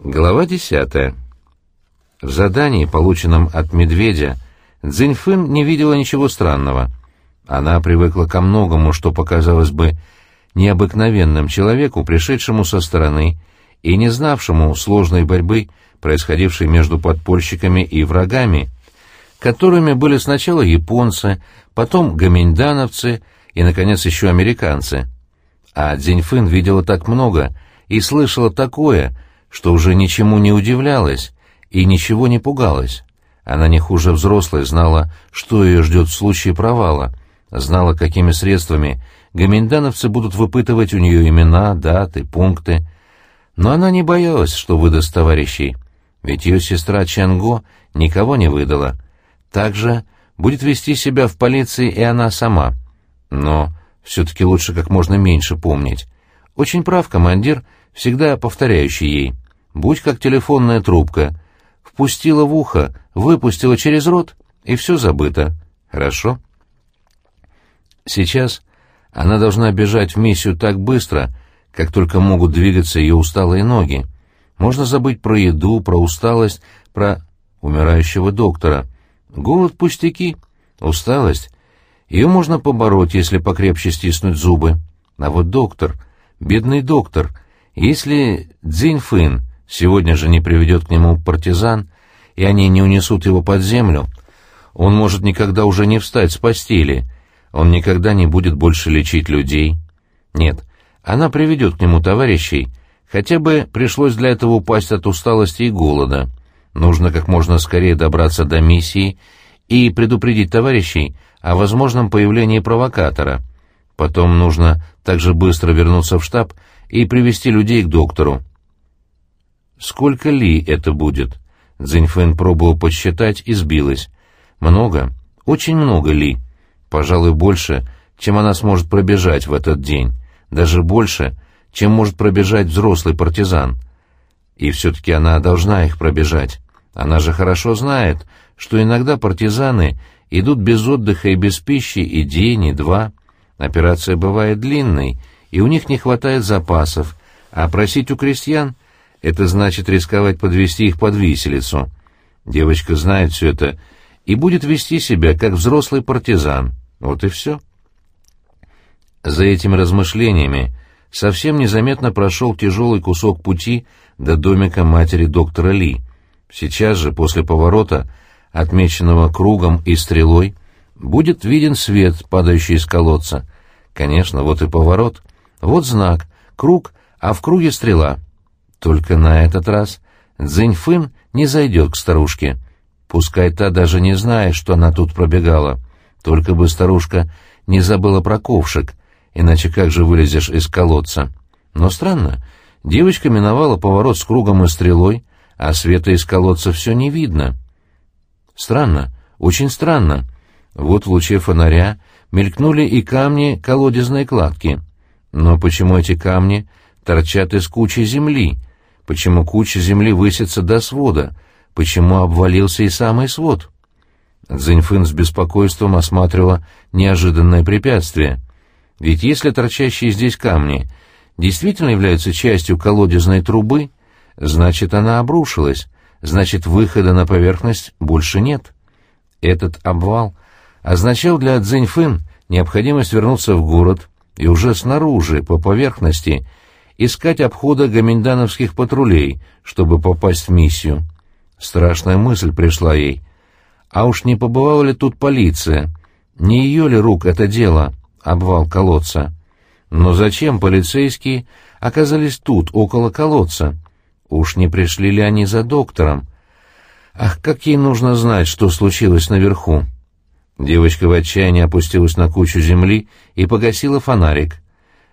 Глава десятая. В задании, полученном от медведя, Цзиньфын не видела ничего странного. Она привыкла ко многому, что показалось бы необыкновенным человеку, пришедшему со стороны и не знавшему сложной борьбы, происходившей между подпольщиками и врагами, которыми были сначала японцы, потом гоминдановцы и, наконец, еще американцы. А Цзиньфын видела так много и слышала такое — что уже ничему не удивлялась и ничего не пугалась. Она не хуже взрослой знала, что ее ждет в случае провала, знала, какими средствами гоминдановцы будут выпытывать у нее имена, даты, пункты. Но она не боялась, что выдаст товарищей, ведь ее сестра Чанго никого не выдала. Также будет вести себя в полиции и она сама. Но все-таки лучше как можно меньше помнить. Очень прав командир — всегда повторяющий ей «Будь как телефонная трубка», впустила в ухо, выпустила через рот, и все забыто. Хорошо? Сейчас она должна бежать в миссию так быстро, как только могут двигаться ее усталые ноги. Можно забыть про еду, про усталость, про умирающего доктора. Голод — пустяки, усталость. Ее можно побороть, если покрепче стиснуть зубы. А вот доктор, бедный доктор — если Цзиньфын сегодня же не приведет к нему партизан, и они не унесут его под землю, он может никогда уже не встать с постели, он никогда не будет больше лечить людей. Нет, она приведет к нему товарищей, хотя бы пришлось для этого упасть от усталости и голода. Нужно как можно скорее добраться до миссии и предупредить товарищей о возможном появлении провокатора. Потом нужно также быстро вернуться в штаб и привести людей к доктору. Сколько ли это будет? Цзиньфэн пробовал подсчитать и сбилась. Много, очень много ли. Пожалуй, больше, чем она сможет пробежать в этот день. Даже больше, чем может пробежать взрослый партизан. И все-таки она должна их пробежать. Она же хорошо знает, что иногда партизаны идут без отдыха и без пищи и день, и два. Операция бывает длинной, и у них не хватает запасов, а просить у крестьян — это значит рисковать подвести их под виселицу. Девочка знает все это и будет вести себя, как взрослый партизан. Вот и все. За этими размышлениями совсем незаметно прошел тяжелый кусок пути до домика матери доктора Ли. Сейчас же, после поворота, отмеченного кругом и стрелой, будет виден свет, падающий из колодца. Конечно, вот и поворот. Вот знак, круг, а в круге стрела. Только на этот раз Цзиньфын не зайдет к старушке. Пускай та даже не знает, что она тут пробегала. Только бы старушка не забыла про ковшик, иначе как же вылезешь из колодца? Но странно, девочка миновала поворот с кругом и стрелой, а света из колодца все не видно. Странно, очень странно. Вот в луче фонаря мелькнули и камни колодезной кладки — но почему эти камни торчат из кучи земли? Почему куча земли высится до свода? Почему обвалился и самый свод? Цзиньфын с беспокойством осматривала неожиданное препятствие. Ведь если торчащие здесь камни действительно являются частью колодезной трубы, значит, она обрушилась, значит, выхода на поверхность больше нет. Этот обвал означал для Цзиньфын необходимость вернуться в город и уже снаружи, по поверхности, искать обхода гоминдановских патрулей, чтобы попасть в миссию. Страшная мысль пришла ей. А уж не побывала ли тут полиция? Не ее ли рук это дело, обвал колодца? Но зачем полицейские оказались тут, около колодца? Уж не пришли ли они за доктором? Ах, как ей нужно знать, что случилось наверху! Девочка в отчаянии опустилась на кучу земли и погасила фонарик.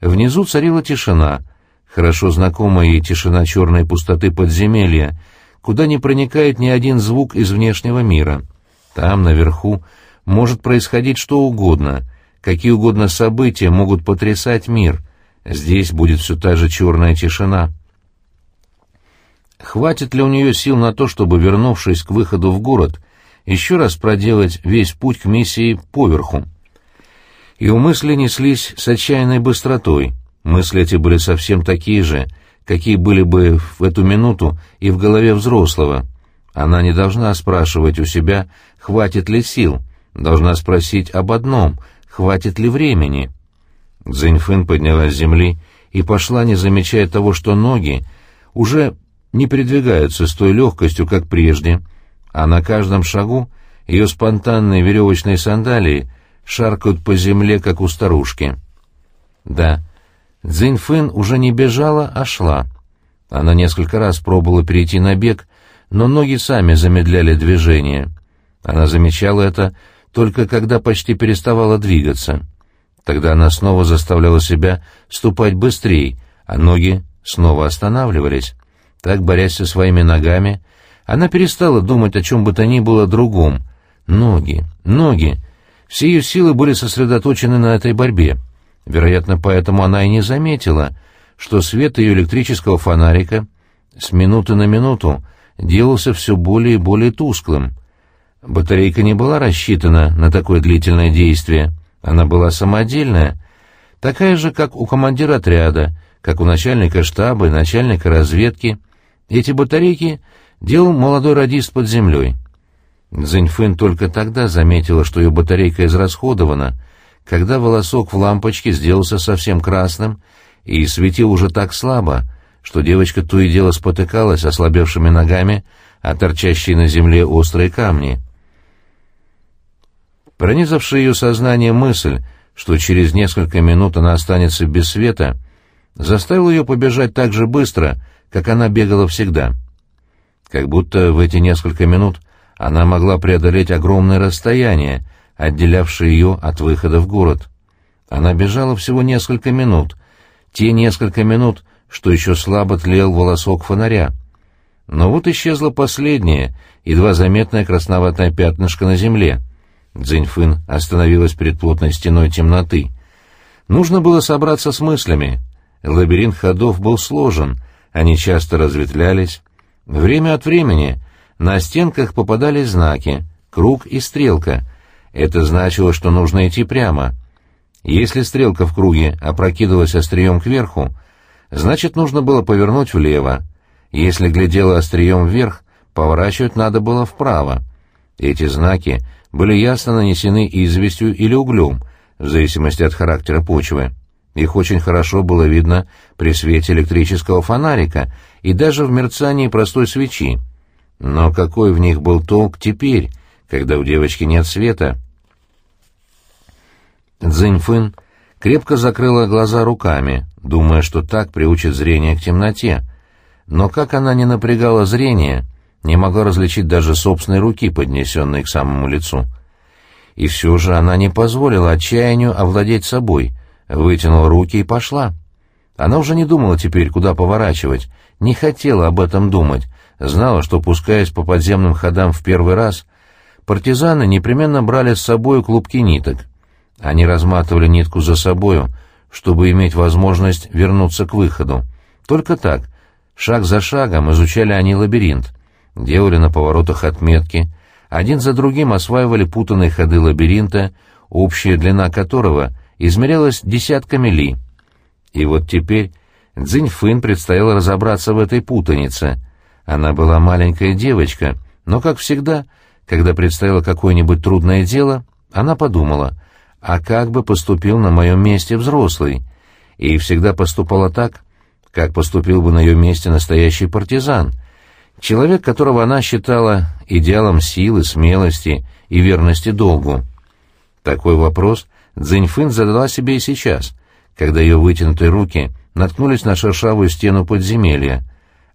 Внизу царила тишина, хорошо знакомая ей тишина черной пустоты подземелья, куда не проникает ни один звук из внешнего мира. Там, наверху, может происходить что угодно, какие угодно события могут потрясать мир. Здесь будет все та же черная тишина. Хватит ли у нее сил на то, чтобы, вернувшись к выходу в город, еще раз проделать весь путь к миссии поверху. У мысли неслись с отчаянной быстротой. Мысли эти были совсем такие же, какие были бы в эту минуту и в голове взрослого. Она не должна спрашивать у себя, хватит ли сил, должна спросить об одном, хватит ли времени. Цзиньфын поднялась с земли и пошла, не замечая того, что ноги уже не передвигаются с той легкостью, как прежде, а на каждом шагу ее спонтанные веревочные сандалии шаркают по земле, как у старушки. Да, Цзиньфын уже не бежала, а шла. Она несколько раз пробовала перейти на бег, но ноги сами замедляли движение. Она замечала это только когда почти переставала двигаться. Тогда она снова заставляла себя ступать быстрее, а ноги снова останавливались. Так, борясь со своими ногами, она перестала думать о чем бы то ни было другом. Ноги, ноги. Все ее силы были сосредоточены на этой борьбе. Вероятно, поэтому она и не заметила, что свет ее электрического фонарика с минуты на минуту делался все более и более тусклым. Батарейка не была рассчитана на такое длительное действие. Она была самодельная, такая же, как у командира отряда, как у начальника штаба и начальника разведки. Эти батарейки делал молодой радист под землей. Цзиньфын только тогда заметила, что ее батарейка израсходована, когда волосок в лампочке сделался совсем красным и светил уже так слабо, что девочка то и дело спотыкалась ослабевшими ногами, а торчащие на земле острые камни. Пронизавшая ее сознание мысль, что через несколько минут она останется без света, заставила ее побежать так же быстро, как она бегала всегда. Как будто в эти несколько минут она могла преодолеть огромное расстояние, отделявшее ее от выхода в город. Она бежала всего несколько минут, те несколько минут, что еще слабо тлел волосок фонаря. Но вот исчезло последнее, едва заметное красноватое пятнышко на земле. Цзиньфын остановилась перед плотной стеной темноты. Нужно было собраться с мыслями. Лабиринт ходов был сложен, они часто разветвлялись. Время от времени на стенках попадались знаки — круг и стрелка. Это значило, что нужно идти прямо. Если стрелка в круге опрокидывалась острием кверху, значит, нужно было повернуть влево. Если глядела острием вверх, поворачивать надо было вправо. Эти знаки были ясно нанесены известью или углем, в зависимости от характера почвы. Их очень хорошо было видно при свете электрического фонарика и даже в мерцании простой свечи. Но какой в них был толк теперь, когда у девочки нет света? Цзиньфын крепко закрыла глаза руками, думая, что так приучит зрение к темноте. Но как она не напрягала зрение, не могла различить даже собственной руки, поднесенной к самому лицу. И все же она не позволила отчаянию овладеть собой, вытянула руки и пошла. Она уже не думала теперь, куда поворачивать, не хотела об этом думать, знала, что, пускаясь по подземным ходам в первый раз, партизаны непременно брали с собой клубки ниток. Они разматывали нитку за собою, чтобы иметь возможность вернуться к выходу. Только так, шаг за шагом изучали они лабиринт, делали на поворотах отметки, один за другим осваивали путанные ходы лабиринта, общая длина которого измерялась десятками ли. И вот теперь Цзиньфын предстояло разобраться в этой путанице. Она была маленькая девочка, но, как всегда, когда предстояло какое-нибудь трудное дело, она подумала — а как бы поступил на моем месте взрослый, и всегда поступала так, как поступил бы на ее месте настоящий партизан, человек, которого она считала идеалом силы, смелости и верности долгу. Такой вопрос Цзиньфын задала себе и сейчас, когда ее вытянутые руки наткнулись на шершавую стену подземелья.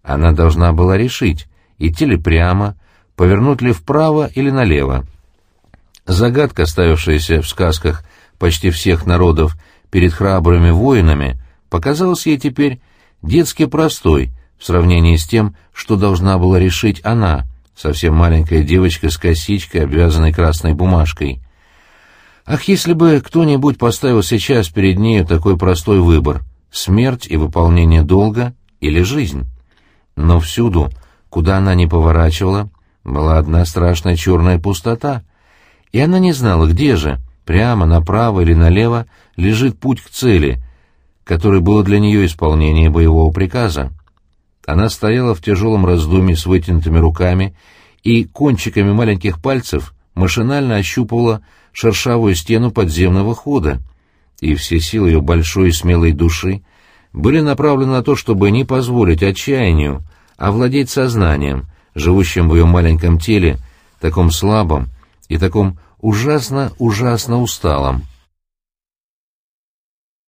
Она должна была решить, идти ли прямо, повернуть ли вправо или налево. Загадка, ставившаяся в сказках почти всех народов перед храбрыми воинами, показалась ей теперь детски простой в сравнении с тем, что должна была решить она, совсем маленькая девочка с косичкой, обвязанной красной бумажкой. Ах, если бы кто-нибудь поставил сейчас перед нею такой простой выбор — смерть и выполнение долга или жизнь. Но всюду, куда она ни поворачивала, была одна страшная черная пустота — и она не знала, где же, прямо, направо или налево, лежит путь к цели, который было для нее исполнение боевого приказа. Она стояла в тяжелом раздумье с вытянутыми руками и кончиками маленьких пальцев машинально ощупывала шершавую стену подземного хода, и все силы ее большой и смелой души были направлены на то, чтобы не позволить отчаянию овладеть сознанием, живущим в ее маленьком теле, таком слабом и таком ужасно-ужасно усталом.